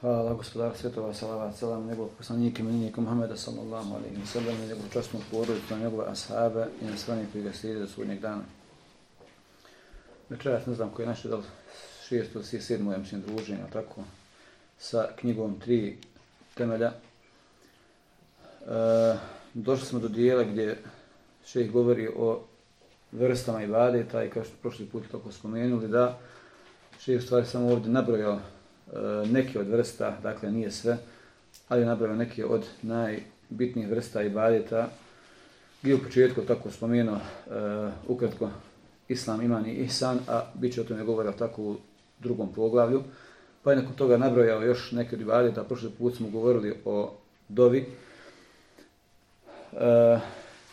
Hvala gospodar svjetova, salavat, salam, njegov poslanik i milijnika Muhammeda sallallahu alaihi wa sallam, nego častnu porodicu, njegove ashabe i na sve koji ga slijede do sudnjeg dana. Večeras ne znam koji je naše, da li šesto ili sedmo, ja mislim, druženje, tako, sa knjigom tri temelja. E, došli smo do dijela gdje šeh govori o vrstama ibadeta i kao što prošli put toko spomenuli da šeh stvari samo ovdje nabrojao E, neke od vrsta, dakle nije sve, ali nabrojao neke od najbitnijih vrsta ibadeta. Gdje u početku tako spomenuo e, ukratko Islam, Iman i Ihsan, a bit će o tome govorio tako u drugom poglavlju. Pa je nakon toga nabrojao još neke od ibadeta, prošli put smo govorili o dovi, e,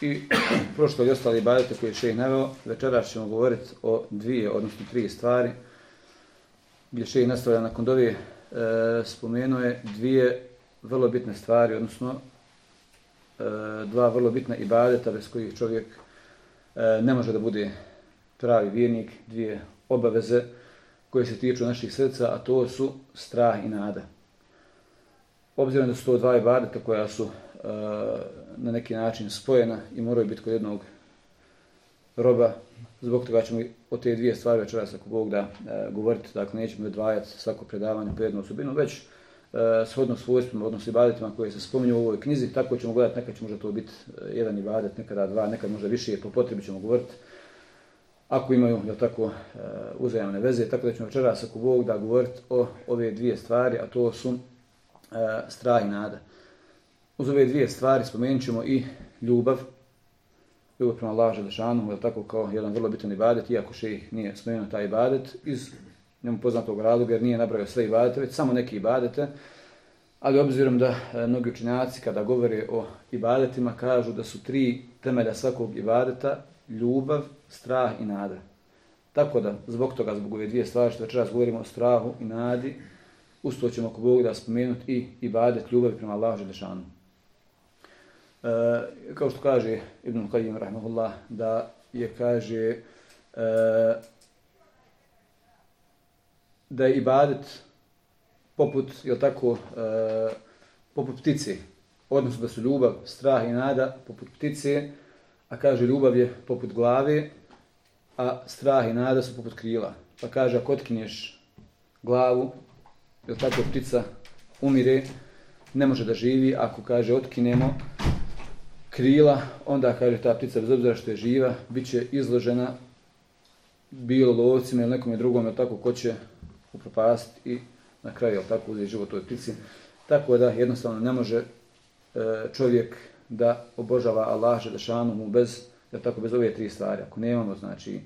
I prošlo i ostali ibadete koje je šeh naveo, večeras ćemo govoriti o dvije, odnosno tri stvari, gdje šeh nastavlja nakon dove, e, spomenuo je dvije vrlo bitne stvari, odnosno e, dva vrlo bitna ibadeta bez kojih čovjek e, ne može da bude pravi vjernik, dvije obaveze koje se tiču naših srca, a to su strah i nada. Obzirom da su to dva ibadeta koja su e, na neki način spojena i moraju biti kod jednog roba. Zbog toga ćemo o te dvije stvari večeras ako Bog da e, govoriti, dakle nećemo odvajati svako predavanje po jednu osobinu, već e, shodno svojstvima, odnosno ibadetima koje se spominju u ovoj knjizi, tako ćemo gledati, nekad će možda to biti e, jedan ibadet, nekada dva, nekad možda više, po potrebi ćemo govoriti ako imaju jel tako, e, uzajamne veze, tako da ćemo večeras ako Bog da govoriti o ove dvije stvari, a to su e, strah i nada. Uz ove dvije stvari spomenut ćemo i ljubav. Ljubav prema Allaha Želešanu, je tako kao jedan vrlo bitan ibadet, iako še nije spomenuo taj ibadet, iz njemu poznatog razloga, jer nije nabrao sve ibadete, već samo neke ibadete. Ali obzirom da e, mnogi učinjaci kada govore o ibadetima kažu da su tri temelja svakog ibadeta, ljubav, strah i nada. Tako da, zbog toga, zbog ove dvije stvari što večeras govorimo o strahu i nadi, usto ćemo ako Bog da spomenuti i ibadet ljubavi prema Allahu Želešanu. E, kao što kaže Ibn Qayyim rahmehullah da je kaže e, da je ibadet poput je tako e, poput ptice. Odnosno da su ljubav, strah i nada poput ptice a kaže ljubav je poput glave a strah i nada su poput krila. Pa kaže ako otkinješ glavu je tako ptica umire ne može da živi. Ako kaže otkinemo krila, onda kaže ta ptica bez obzira što je živa, bit će izložena bilo lovcima ili nekom drugom, tako ko će upropastiti i na kraju, ili tako uzeti život toj ptici. Tako da jednostavno ne može e, čovjek da obožava Allah Želešanu mu bez, ili tako, bez ove tri stvari. Ako nemamo, znači, e,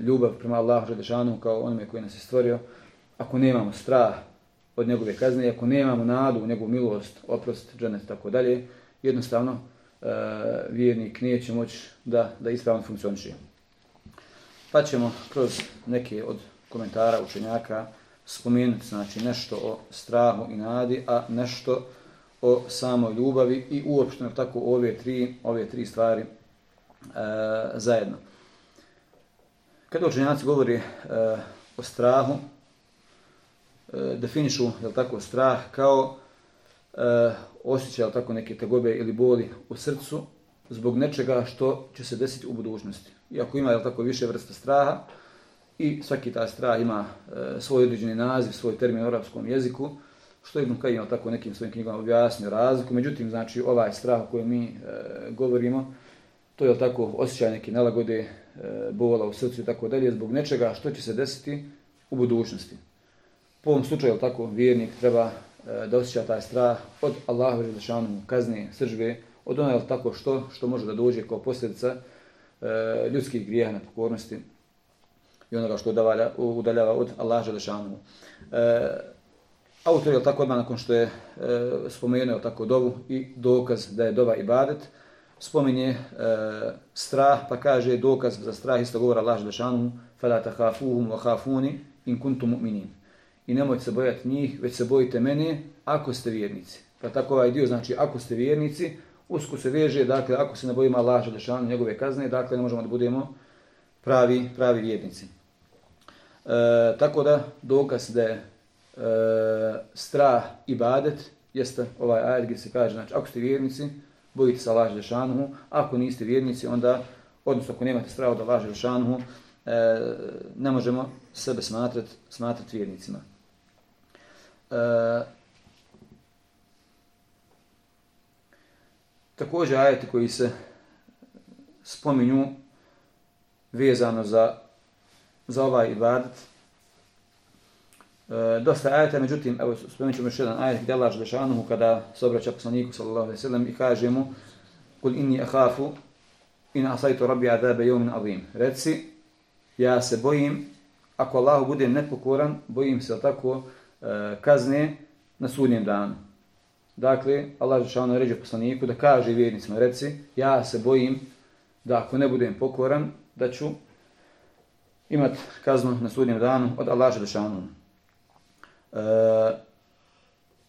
ljubav prema Allah Želešanu kao onome koji nas je stvorio, ako nemamo strah od njegove kazne, ako nemamo nadu u njegovu milost, oprost, dženet, tako dalje, jednostavno e, vjernik neće moći da, da ispravno funkcioniše. Pa ćemo kroz neke od komentara učenjaka spomenuti znači, nešto o strahu i nadi, a nešto o samoj ljubavi i uopšteno tako ove tri, ove tri stvari e, zajedno. Kada učenjaci govori e, o strahu, e, definišu je tako, strah kao e, osjeća tako neke tegobe ili boli u srcu zbog nečega što će se desiti u budućnosti. Iako ima jel tako više vrsta straha i svaki ta strah ima e, svoj određeni naziv, svoj termin u arapskom jeziku, što Ibn Kajim tako nekim svojim knjigama objasnio razliku. Međutim, znači ovaj strah o kojem mi e, govorimo, to je tako osjećaj neke nelagode, e, bola u srcu i tako dalje, zbog nečega što će se desiti u budućnosti. Po ovom slučaju, tako, vjernik treba da osjeća taj strah od Allahu Želešanu kazne, sržbe, od onoga tako što što može da dođe kao posljedica e, ljudskih grijeha na pokornosti i onoga što udavalja, udaljava od Allaha Želešanu. E, autor je tako odmah nakon što je e, spomenuo tako dovu i dokaz da je dova ibadet, spominje e, strah, pa kaže dokaz za strah isto govora Allah Želešanu فَلَا تَحَافُوهُمْ وَحَافُونِ إِنْ كُنْتُمْ مُؤْمِنِينَ i nemojte se bojati njih, već se bojite mene ako ste vjernici. Pa tako ovaj dio znači ako ste vjernici, usko se veže, dakle ako se ne bojimo Allah Želešanu njegove kazne, dakle ne možemo da budemo pravi, pravi vjernici. E, tako da dokaz da je e, strah i badet, jeste ovaj ajet gdje se kaže, znači, ako ste vjernici, bojite se Allah Želešanuhu, ako niste vjernici, onda, odnosno ako nemate strah od Allah Želešanuhu, e, ne možemo sebe smatrati smatrat vjernicima. E, također ajeti koji se spominju vezano za, za ovaj ibadet, E, dosta ajeta, međutim, evo spomenut ćemo još jedan ajet gdje Allah Želešanuhu kada se obraća poslaniku sallallahu alaihi sallam i kaže mu Kul inni ahafu in asajtu rabbi adabe jomin azim. Reci, ja se bojim, ako Allahu bude nepokoran, bojim se tako E, kazne na sudnjem danu. Dakle, Allah Žešanu ređe poslaniku da kaže vjernicima, reci, ja se bojim da ako ne budem pokoran, da ću imat kaznu na sudnjem danu od Allah Žešanu. E,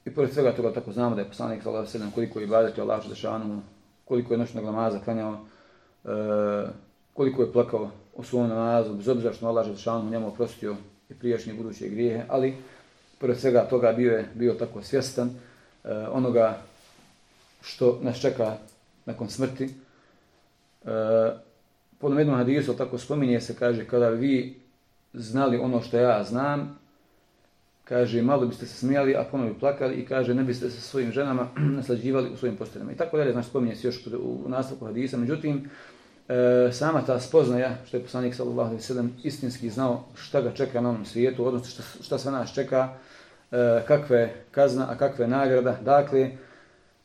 I pored svega toga tako znamo da je poslanik sallallahu alejhi ve sellem koliko je ibadet Allah dželle koliko je noćnog namaza klanjao, e, koliko je plakao u svom namazu, bez obzira što Allah dželle njemu oprostio i prijašnje buduće grijehe, ali pored svega toga bio je bio tako svjestan e, onoga što nas čeka nakon smrti. E, po jednom hadisu tako spominje se, kaže, kada vi znali ono što ja znam, kaže, malo biste se smijali, a ponovi plakali i kaže, ne biste se svojim ženama naslađivali u svojim posteljama. I tako dalje, znači, spominje se još u nastavku hadisa. Međutim, e, sama ta spoznaja, što je poslanik sallallahu alaihi sallam istinski znao šta ga čeka na onom svijetu, odnosno šta, šta sve nas čeka, e, E, kakve kazna, a kakve nagrada. Dakle,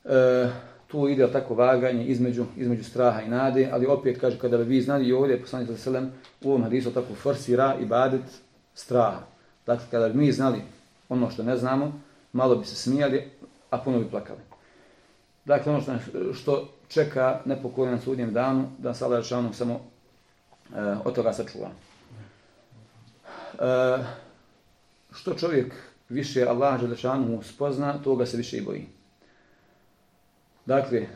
e, tu ide tako vaganje između, između straha i nade, ali opet kaže, kada bi vi znali i ovdje, poslanik sa selem u ovom hadisu tako forsira i badet straha. Dakle, kada bi mi znali ono što ne znamo, malo bi se smijali, a puno bi plakali. Dakle, ono što, što čeka nepokojan sudnjem danu, da se Allah Žešanu samo e, od toga sačuva. E, što čovjek više Allah Žešanu spozna, toga se više i boji. Dakle, e,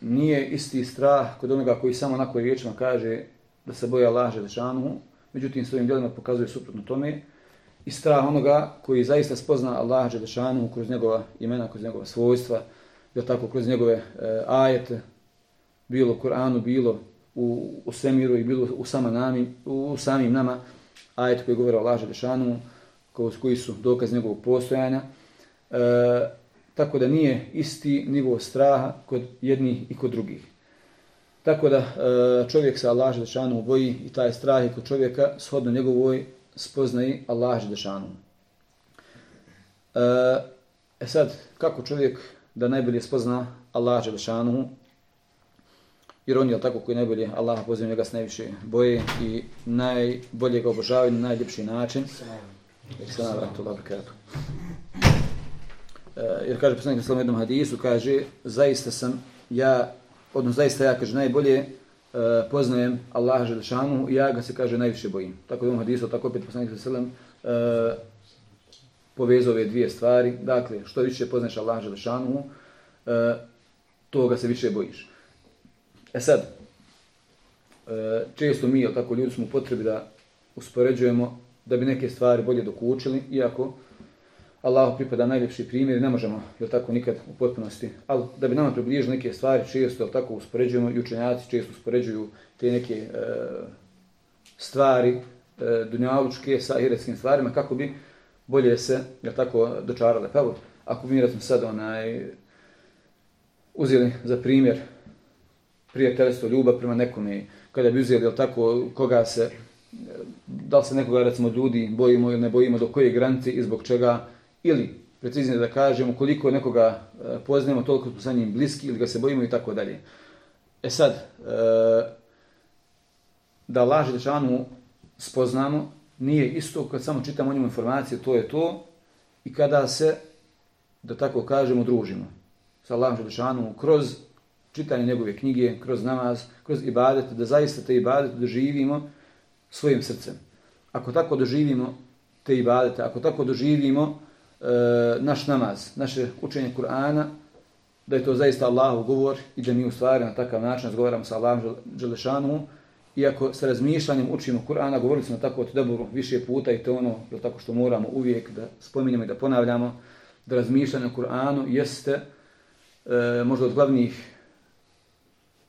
nije isti strah kod onoga koji samo na koji riječima kaže da se boje Allah Žešanu, međutim svojim djelima pokazuje suprotno tome, i strah onoga koji zaista spozna Allah Đelešanu kroz njegova imena, kroz njegova svojstva, da tako kroz njegove e, ajete, bilo u Koranu, bilo u, u svemiru i bilo u, sama nami, u samim nama, ajet koji govore o Allah Đelešanu, koji su dokaz njegovog postojanja. E, tako da nije isti nivo straha kod jednih i kod drugih. Tako da e, čovjek se Allah Đelešanu boji i taj strah je kod čovjeka shodno njegovoj spoznaji Allah Želešanu. E, e sad, kako čovjek da najbolje spozna Allah Želešanu, jer on je tako koji najbolje Allah pozivio njega s najviše boje i najbolje ga obožavaju na najljepši način. Salam vratu, e, jer kaže poslanik na jednom hadisu, kaže, zaista sam ja, odnosno zaista ja, kaže, najbolje uh, poznajem Allaha Želešanu i ja ga se kaže najviše bojim. Tako da u hadisu, tako opet poslanik na selem uh, povezao ove dvije stvari. Dakle, što više poznaš Allaha Želešanu, e, uh, to ga se više bojiš. E sad, e, često mi, tako ljudi smo u potrebi da uspoređujemo da bi neke stvari bolje dokučili, iako Allahu pripada najljepši primjer, ne možemo, je tako, nikad u potpunosti, ali da bi nama približili neke stvari, često, je tako, uspoređujemo, i učenjaci često uspoređuju te neke e, stvari, e, dunjalučke sa iretskim stvarima, kako bi bolje se, je tako, dočarale. Pa evo, ako mi recimo sad onaj, uzeli za primjer prijateljstvo, ljubav prema nekome, kada bi uzeli, je tako, koga se, da li se nekoga, recimo, ljudi bojimo ili ne bojimo, do koje granice i zbog čega, ili preciznije da kažemo koliko nekoga e, poznajemo, toliko smo sa njim bliski ili ga se bojimo i tako dalje. E sad, e, da laži dešanu spoznamo, nije isto kad samo čitamo o njemu informacije, to je to, i kada se, da tako kažemo, družimo sa Allahom Želešanu kroz čitanje njegove knjige, kroz namaz, kroz ibadet, da zaista te ibadet doživimo svojim srcem. Ako tako doživimo te ibadete, ako tako doživimo e, naš namaz, naše učenje Kur'ana, da je to zaista Allahov govor i da mi u stvari na takav način razgovaramo sa Allahom Đelešanu iako sa razmišljanjem učimo Kur'ana, govorili smo tako o tedaburu više puta i to ono, je tako što moramo uvijek da spominjemo i da ponavljamo, da razmišljanje o Kur'anu jeste e, možda od glavnih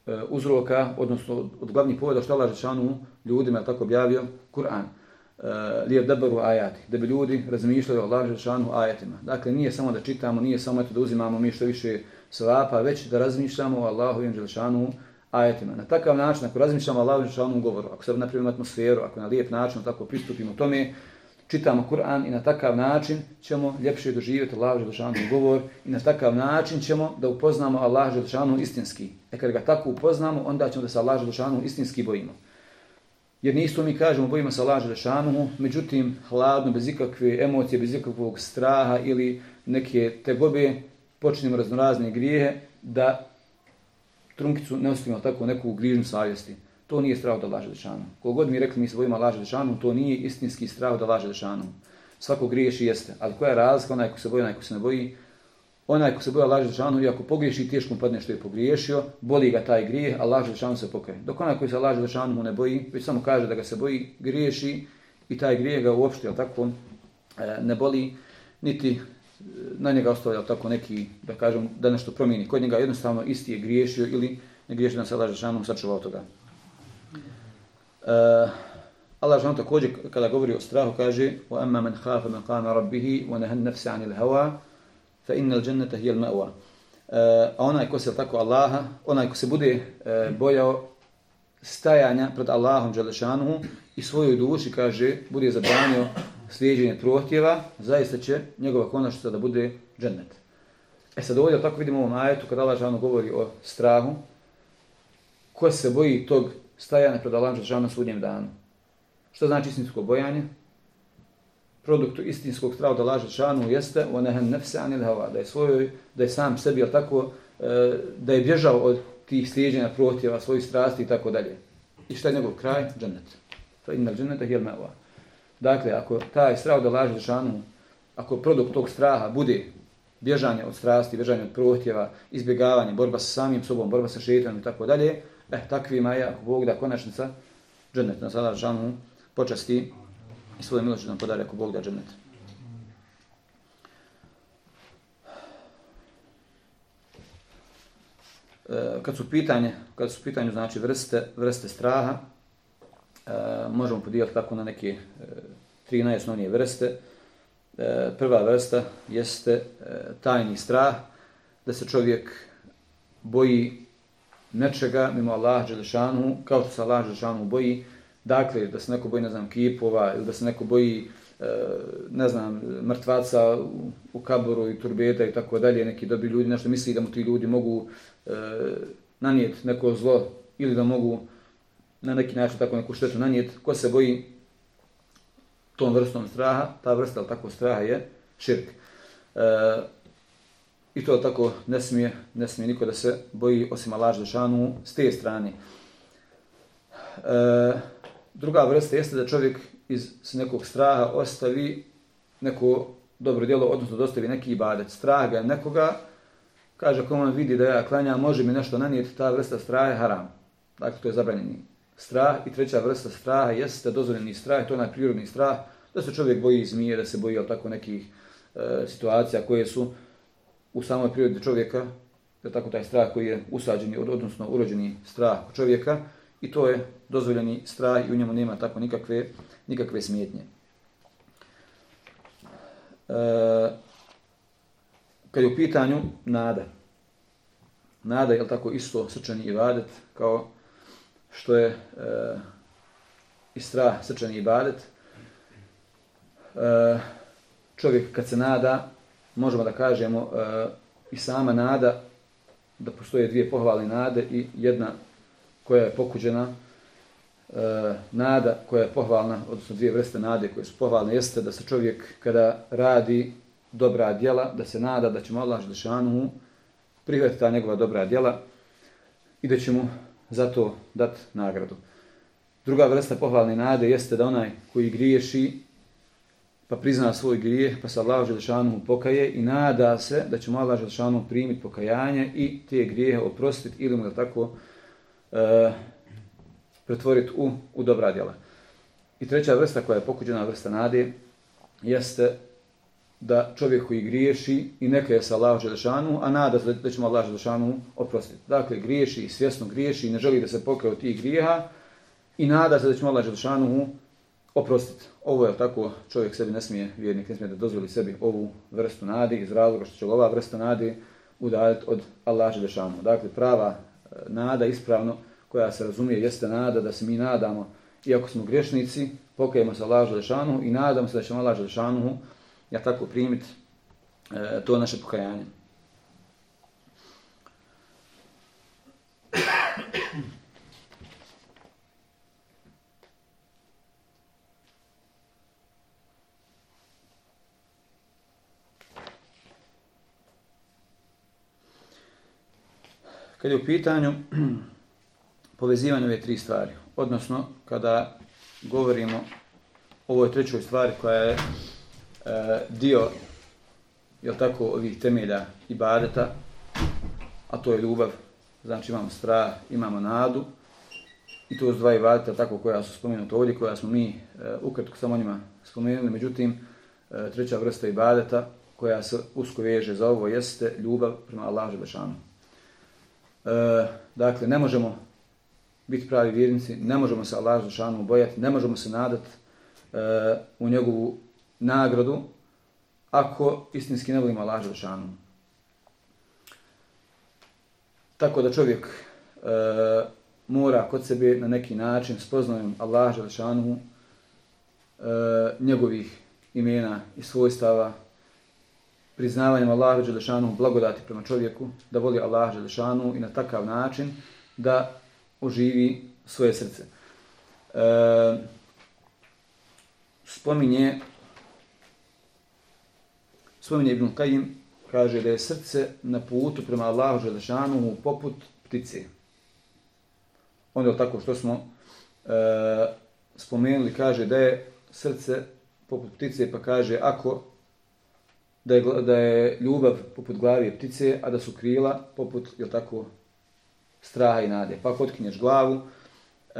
e, uzroka, odnosno od, od glavnih povoda što Allah Žešanu ljudima je tako objavio Kur'an. E, uh, lijep debaru ajati, da bi ljudi razmišljali o Allah Žešanu ajatima. Dakle, nije samo da čitamo, nije samo eto da uzimamo mi što više svapa, već da razmišljamo o Allahu Žešanu ajatima. Na takav način, ako razmišljamo Allahu Žešanu govoru, ako se napravimo atmosferu, ako na lijep način tako pristupimo tome, čitamo Kur'an i na takav način ćemo ljepše doživjeti Allahu dželaluhu govor i na takav način ćemo da upoznamo Allah dželaluhu istinski. E kad ga tako upoznamo, onda ćemo da se Allahu dželaluhu istinski bojimo. Jer nisu mi kažemo bojimo se Allahu lešanuhu, međutim hladno bez ikakve emocije, bez ikakvog straha ili neke tegobe počnemo raznorazne grijehe da trunkicu ne ostavimo tako neku grižnu savjesti. To nije strah da laže dešanu. Kogod mi rekli mi se bojimo laže dešanu, to nije istinski strah da laže dešanu. Svako griješi jeste. Ali koja je razlika, onaj ko se boji, onaj ko se ne boji, onaj ko se boja laže dešanu, i ako pogriješi teško mu padne što je pogriješio, boli ga taj grijeh, a laže dešanu se pokaje. Dok onaj koji se laže dešanu mu ne boji, već samo kaže da ga se boji, griješi i taj grijeh ga uopšte, tako, e, ne boli, niti na njega ostavlja tako neki, da kažem, da nešto promijeni. Kod njega jednostavno isti je griješio ili ne griješio na se Allah Žešanom sačuvao toga. Uh, Allah Žešanom također kada govori o strahu kaže وَأَمَّا مَنْ خَافَ مَنْ قَامَ رَبِّهِ وَنَهَنْ نَفْسَ عَنِ الْهَوَا fa innal jannata hiya al-ma'wa. E, a onaj ko se tako Allaha, onaj ko se bude e, bojao stajanja pred Allahom dželešanuhu i svojoj duši kaže bude zabranio slijeđenje prohtjeva, zaista će njegova konačnica da bude džennet. E sad ovdje tako vidimo u ovom ajetu kada Allah žano govori o strahu, ko se boji tog stajanja pred Allahom dželešanuhu na svudnjem danu. Što znači istinsko bojanje? Produktu istinskog straha da laže Žešanu jeste o nefse anil hava, da je, svojoj, da je sam sebi, tako, e, da je bježao od tih slijeđenja protjeva, svojih strasti i tako dalje. I šta je njegov kraj? Džennet. Fa innal dženneta hijel me'va. Dakle, ako taj strah da laže šanu, ako produkt tog straha bude bježanje od strasti, bježanje od protjeva, izbjegavanje, borba sa samim sobom, borba sa šeitanom i tako dalje, eh, takvima je, ako Bog da konačnica, džennet na sada šanu počasti i svoje milošće nam podari ako Bog da džennet. E, kad su pitanje, kad su pitanje znači vrste, vrste straha, e, možemo podijeliti tako na neke e, tri najosnovnije vrste. E, prva vrsta jeste e, tajni strah, da se čovjek boji nečega mimo Allaha Đelešanu, kao što se Allah Đelešanu boji, dakle da se neko boji, ne znam, kipova ili da se neko boji e, ne znam, mrtvaca u, kaboru i turbeta i tako dalje, neki dobri ljudi, nešto misli da mu ti ljudi mogu e, nanijeti neko zlo ili da mogu na neki način tako neku štetu nanijeti. Ko se boji tom vrstom straha, ta vrsta tako straha je širk. E, I to tako ne smije, ne smije niko da se boji osim Allah Žešanu s te strane. E, druga vrsta jeste da čovjek iz nekog straha ostavi neko dobro djelo, odnosno dostavi neki ibadet. Strah ga nekoga, kaže ako on vidi da ja klanjam, može mi nešto nanijeti, ta vrsta straha je haram. Dakle, to je zabranjeni strah. I treća vrsta straha jeste dozvoljeni strah, to je onaj prirodni strah, da se čovjek boji zmije, da se boji od tako nekih e, situacija koje su u samoj prirodi čovjeka, da tako taj strah koji je usađeni, odnosno urođeni strah čovjeka, i to je dozvoljeni strah i u njemu nema tako nikakve, nikakve smjetnje. E, kad je u pitanju nada, nada je tako isto srčani ibadet kao što je e, i strah srčani ibadet. E, čovjek kad se nada, možemo da kažemo e, i sama nada, da postoje dvije pohvalne nade i jedna koja je pokuđena, e, nada koja je pohvalna, odnosno dvije vrste nade koje su pohvalne, jeste da se čovjek kada radi dobra djela, da se nada da će mu Allah Želešanu prihvatiti ta njegova dobra djela i da će mu zato dat nagradu. Druga vrsta pohvalne nade jeste da onaj koji griješi, pa prizna svoj grijeh, pa se Allah Želešanu pokaje i nada se da će mu Allah Želešanu primiti pokajanje i te grijehe oprostiti ili mu da tako e, pretvoriti u, u dobra djela. I treća vrsta koja je pokuđena vrsta nade jeste da čovjek koji griješi i neka je sa Allah Želešanu, a nada se da ćemo Allah Želešanu oprostiti. Dakle, griješi i svjesno griješi i ne želi da se pokrao tih grijeha i nada se da ćemo Allah Želešanu oprostiti. Ovo je tako, čovjek sebi ne smije, vjernik ne smije da dozvoli sebi ovu vrstu nade iz razloga što će ova vrsta nade udaljiti od Allah Želešanu. Dakle, prava nada ispravno koja se razumije jeste nada da se mi nadamo iako smo griješnici, pokajemo se Allah Želešanuhu i nadamo se da ćemo Allah Želešanuhu ja tako primiti e, to naše pokajanje. Kad je u pitanju povezivanje ove tri stvari, odnosno kada govorimo o ovoj trećoj stvari koja je e, dio je tako ovih temelja i badeta, a to je ljubav, znači imamo strah, imamo nadu, i to su dva ibadeta tako koja su spomenuta ovdje, koja smo mi e, ukratko samo njima spomenuli, međutim, e, treća vrsta ibadeta koja se usko veže za ovo jeste ljubav prema Allahu Želešanu. E, dakle, ne možemo biti pravi vjernici, ne možemo se Allah Žešanu bojati, ne možemo se nadati e, u njegovu nagradu ako istinski ne volimo Allah Žešanu. Tako da čovjek e, mora kod sebe na neki način spoznajem Allah Žešanu e, njegovih imena i svojstava, priznavanjem Allah Đelešanu blagodati prema čovjeku, da voli Allaha Đelešanu i na takav način da oživi svoje srce. E, spominje spominje Ibn Qajim, kaže da je srce na putu prema Allahu Đelešanu poput ptice. Onda tako što smo e, spomenuli, kaže da je srce poput ptice, pa kaže ako da je, da je ljubav poput glavi ptice, a da su krila poput, je tako, straha i nade. Pa ako otkinješ glavu, e,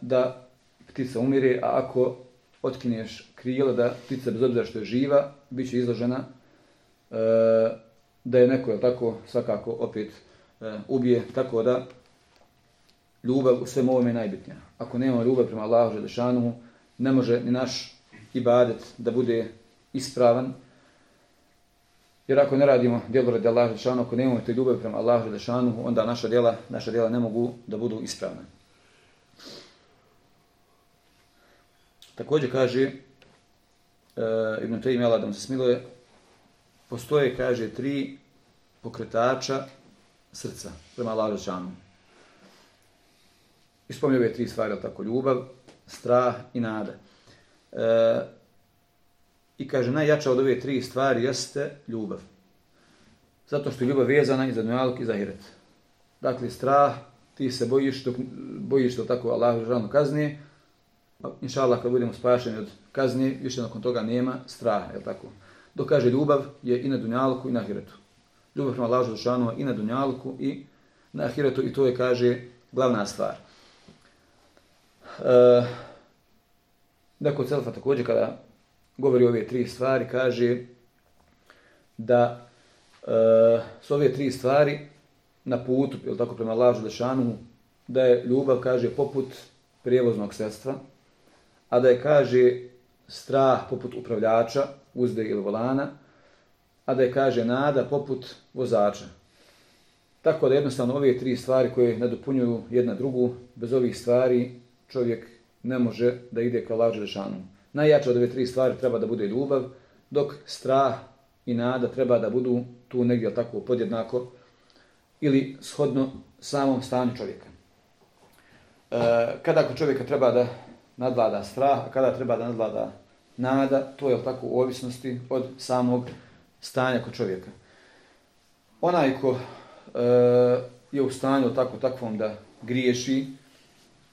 da ptica umire, a ako otkinješ krila, da ptica bez obzira što je živa, bit će izložena e, da je neko, je tako, svakako opet e, ubije. Tako da ljubav u svem ovome je najbitnija. Ako nemamo ljubav prema Allahu Želešanuhu, ne može ni naš ibadet da bude ispravan, Jer ako ne radimo djelo radi Allaha Đelešanu, ako nemamo te ljubav prema Allahu Đelešanu, onda naša djela, naša djela ne mogu da budu ispravne. Također kaže e, Ibn Tejim Allah da mu se smiluje, postoje, kaže, tri pokretača srca prema Allahu Đelešanu. Ispomnio je tri stvari, tako ljubav, strah i nada. E, I kaže, najjača od ove tri stvari jeste ljubav. Zato što je ljubav vezana i za dunjaluk i za hiret. Dakle, strah, ti se bojiš, dok, bojiš da tako Allah žalno kazni, pa, inša Allah, kad budemo spašeni od kazni, više nakon toga nema straha, je tako? Dok kaže ljubav je i na dunjalku i na hiretu. Ljubav prema Allah žalno i na dunjalku i na hiretu i to je, kaže, glavna stvar. E, dakle, Celfa također kada govori ove tri stvari, kaže da e, s ove tri stvari na putu, je tako prema lažu Lešanu, da je ljubav, kaže, poput prijevoznog sredstva, a da je, kaže, strah poput upravljača, uzde ili volana, a da je, kaže, nada poput vozača. Tako da jednostavno ove tri stvari koje nadopunjuju jedna drugu, bez ovih stvari čovjek ne može da ide ka lažu Lešanu. Najjače od ove tri stvari treba da bude ljubav, dok strah i nada treba da budu tu negdje tako podjednako ili shodno samom stanju čovjeka. E, kada ako čovjeka treba da nadvlada strah, a kada treba da nadvlada nada, to je tako u ovisnosti od samog stanja kod čovjeka. Onaj ko e, je u stanju tako takvom da griješi,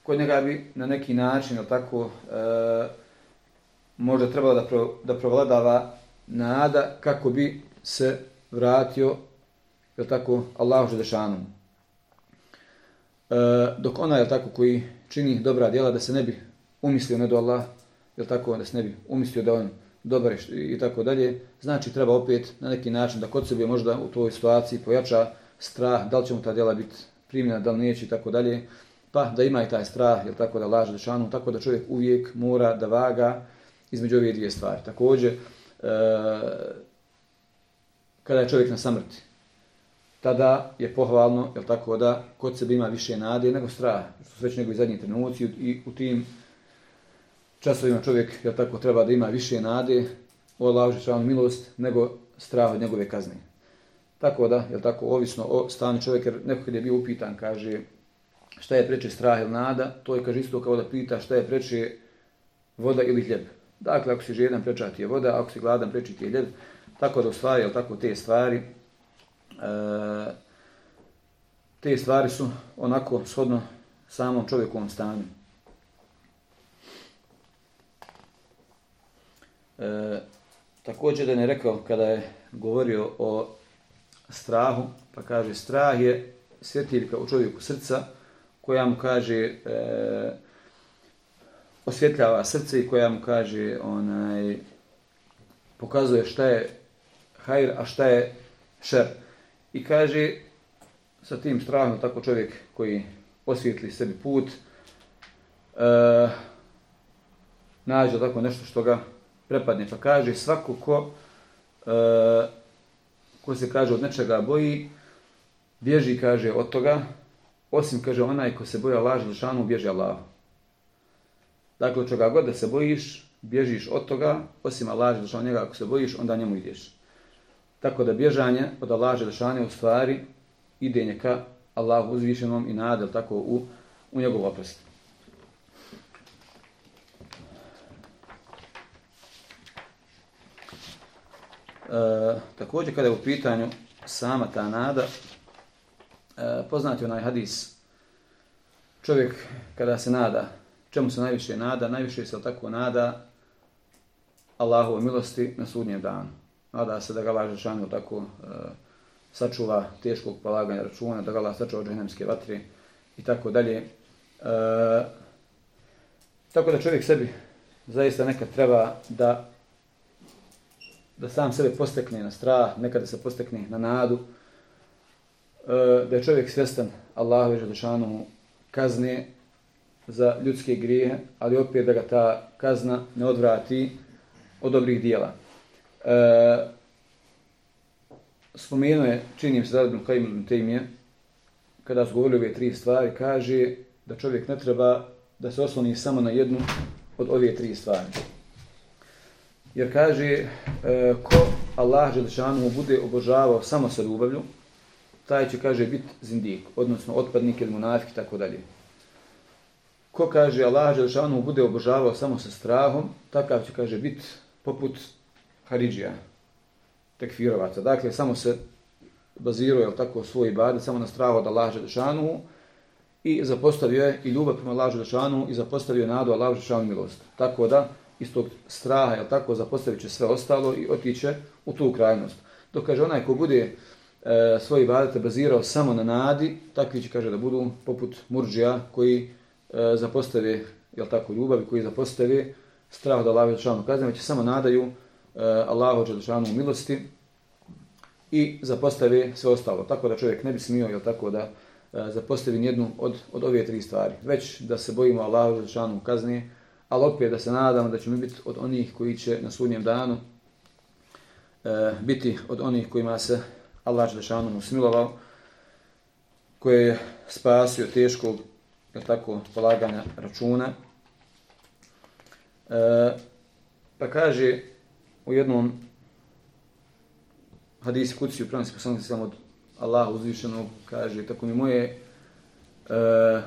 kod njega bi na neki način tako e, možda trebalo da, pro, da provladava nada kako bi se vratio je tako Allahu Želešanu. E, dok ona je tako koji čini dobra djela da se ne bi umislio ne do Allah, je tako da se ne bi umislio da on dobar i tako dalje, znači treba opet na neki način da kod sebe možda u toj situaciji pojača strah, da li će mu ta djela biti primljena, da li neće i tako dalje, pa da ima i taj strah, je tako da laže dešanu, tako da čovjek uvijek mora da vaga između ove dvije stvari. Također, e, kada je čovjek na samrti, tada je pohvalno, je tako da kod sebe ima više nade nego straha, što su već njegovi zadnji trenuci i u tim časovima čovjek je tako treba da ima više nade o Allahu milost nego strah od njegove kazne. Tako da, je tako, ovisno o stanju čovjeka, jer neko kad je bio upitan, kaže šta je preče strah ili nada, to je kaže isto kao da pita šta je preče voda ili hljeb. Dakle, ako si žedan, preča ti je voda, ako si gladan, preči ti je ljed. Tako da u stvari, je tako, te stvari, e, te stvari su onako shodno samom čovjekovom stanju. E, također da ne rekao kada je govorio o strahu, pa kaže strah je svjetiljka u čovjeku srca koja mu kaže e, osvjetljava srce i koja mu kaže onaj pokazuje šta je hajr, a šta je šer. I kaže sa tim strahom tako čovjek koji osvjetli sebi put e, nađe tako nešto što ga prepadne. Pa kaže svako ko, e, ko se kaže od nečega boji, bježi, kaže, od toga, osim, kaže, onaj ko se boja laži lišanu, bježi Allahu. Dakle, čega god da se bojiš, bježiš od toga, osim Allah Želešanu njega, ako se bojiš, onda njemu ideš. Tako da bježanje od Allah Želešanu u stvari ide ka Allahu uzvišenom i nadel tako u, u njegov oprost. E, također kada je u pitanju sama ta nada, e, poznati onaj hadis, čovjek kada se nada, čemu se najviše nada, najviše se tako nada Allahove milosti na sudnjem danu. Nada se da ga laže šanu tako e, sačuva teškog polaganja računa, da ga Allah sačuva od džahnemske vatre i tako dalje. E, tako da čovjek sebi zaista nekad treba da da sam sebe postekne na strah, nekada se postekne na nadu, e, da je čovjek svjestan Allahove i Želešanu kazne za ljudske grije, ali opet da ga ta kazna ne odvrati od dobrih dijela. E, spomenuo je, činim se da Ibn Qayyim ibn Taymije, kada su govorili ove tri stvari, kaže da čovjek ne treba da se osloni samo na jednu od ove tri stvari. Jer kaže, e, ko Allah Želešanu bude obožavao samo sa ljubavlju, taj će, kaže, biti zindik, odnosno otpadnik ili munafik i tako dalje. Ko kaže, Allah Želšanu bude obožavao samo sa strahom, takav će, kaže, biti poput Haridžija, tekfirovaca. Dakle, samo se baziruje tako svoj ibadet, samo na strahu od Allah Želšanu i zapostavio je i ljubav prema Allah Želšanu i zapostavio je nadu Allah Želšanu milost. Tako da, iz tog straha, jel tako, zapostavit će sve ostalo i otiće u tu krajnost. Dok kaže onaj ko bude e, svoj badete bazirao samo na nadi, takvi će, kaže, da budu poput murđija koji e, zapostave, jel tako, ljubavi, koji zapostave strah da Allah Đelšanu kazne, već samo nadaju e, Allahu Đelšanu milosti i zapostave sve ostalo. Tako da čovjek ne bi smio, jel tako, da e, zapostavi jednu od, od ove tri stvari. Već da se bojimo Allahu Đelšanu kazne, ali opet da se nadamo da ćemo biti od onih koji će na sudnjem danu e, biti od onih kojima se Allah Želešanu usmilovao, koje je spasio teškog je tako, polaganja računa. E, pa kaže u jednom hadisi kuciju prenosi poslanik sam od Allaha uzvišenog, kaže, tako mi moje e,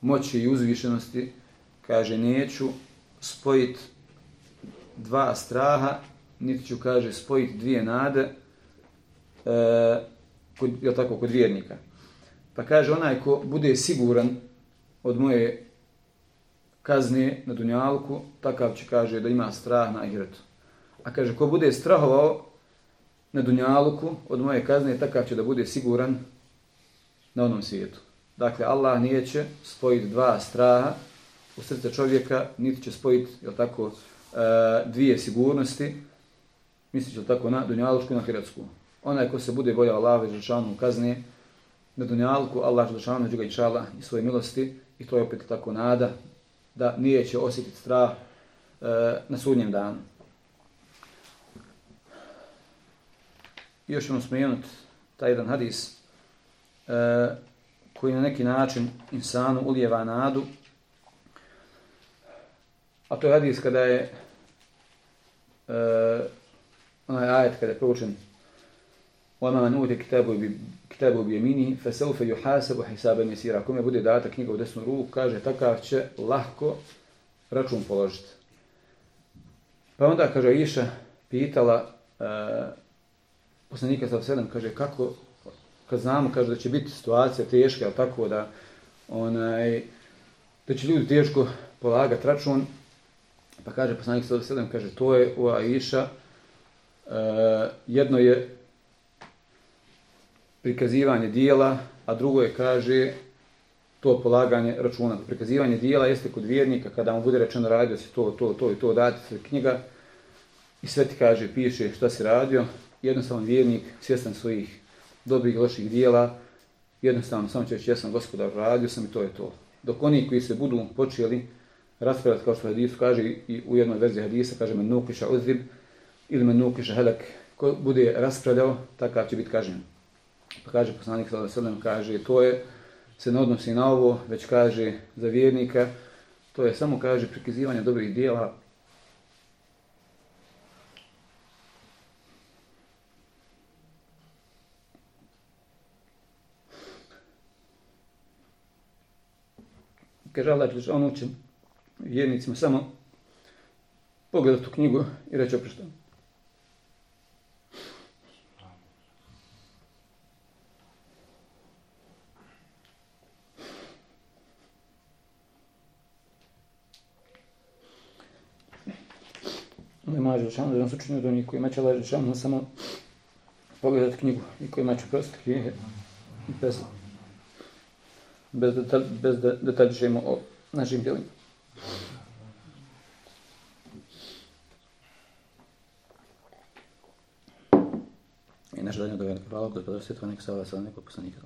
moći i uzvišenosti, kaže, neću spojit dva straha, niti ću, kaže, spojit dvije nade, e, kod, je tako, kod vjernika. Pa kaže, onaj ko bude siguran od moje kazne na dunjalku, takav će, kaže, da ima strah na ahiretu. A kaže, ko bude strahovao na dunjalku od moje kazne, takav će da bude siguran na onom svijetu. Dakle, Allah nije će spojiti dva straha u srce čovjeka, niti će spojiti, jel tako, e, dvije sigurnosti, mislit će tako na dunjalučku i na hiratsku. Onaj ko se bude bojao Allah i Žešanu kazne, na dunjalku Allah Žešanu će ga inšala i svoje milosti i to je opet tako nada da nije će osjetiti strah e, na sudnjem danu. još ćemo spomenuti taj jedan hadis e, koji na neki način insanu ulijeva nadu. A to je hadis kada je e, onaj ajet kada je proučen وَمَا مَنْ أُوتِ kitabu bijemini, bjemini, feseufe juhasebu hisaben jesira. Kome bude data knjiga u desnu ruku, kaže, takav će lahko račun položiti. Pa onda, kaže, Iša pitala e, poslanika sa sedam, kaže, kako, kad znamo, kaže, da će biti situacija teška, ali tako da, onaj, da će ljudi teško polagati račun, pa kaže, poslanik sa sedam, kaže, to je u Aisha, e, jedno je prikazivanje dijela a drugo je kaže to polaganje računa prikazivanje dijela jeste kod vjernika kada mu bude rečeno radio se to to to i to dati se knjiga i sve ti kaže piše šta se radio jednostavno vjernik, svjestan svojih dobrih i loših dijela, jednostavno samo će reći, ja sam gospodar, radio sam i to je to. Dok oni koji se budu počeli raspravljati, kao što hadisu kaže i u jednoj verziji hadisa, kaže men nukiša uzrib ili men nukiša helak, ko bude raspravljao, takav će biti kažen. Pa kaže poslanik sallallahu kaže to je se ne odnosi na ovo, već kaže za vjernika, to je samo kaže prikazivanje dobrih dijela, kaže Allah, on će vjernicima samo pogledati tu knjigu i reći oprošta. Đelešanu, da nas se učinio do njih koji meće laži šanu, samo pogledati knjigu i koji meće prostiti i pesati bez detalj, bez da detaljišemo o našim djelima. I naša danja dovoljena hvala, gospodar Svjetova, neka se ova sada nekog poslanika.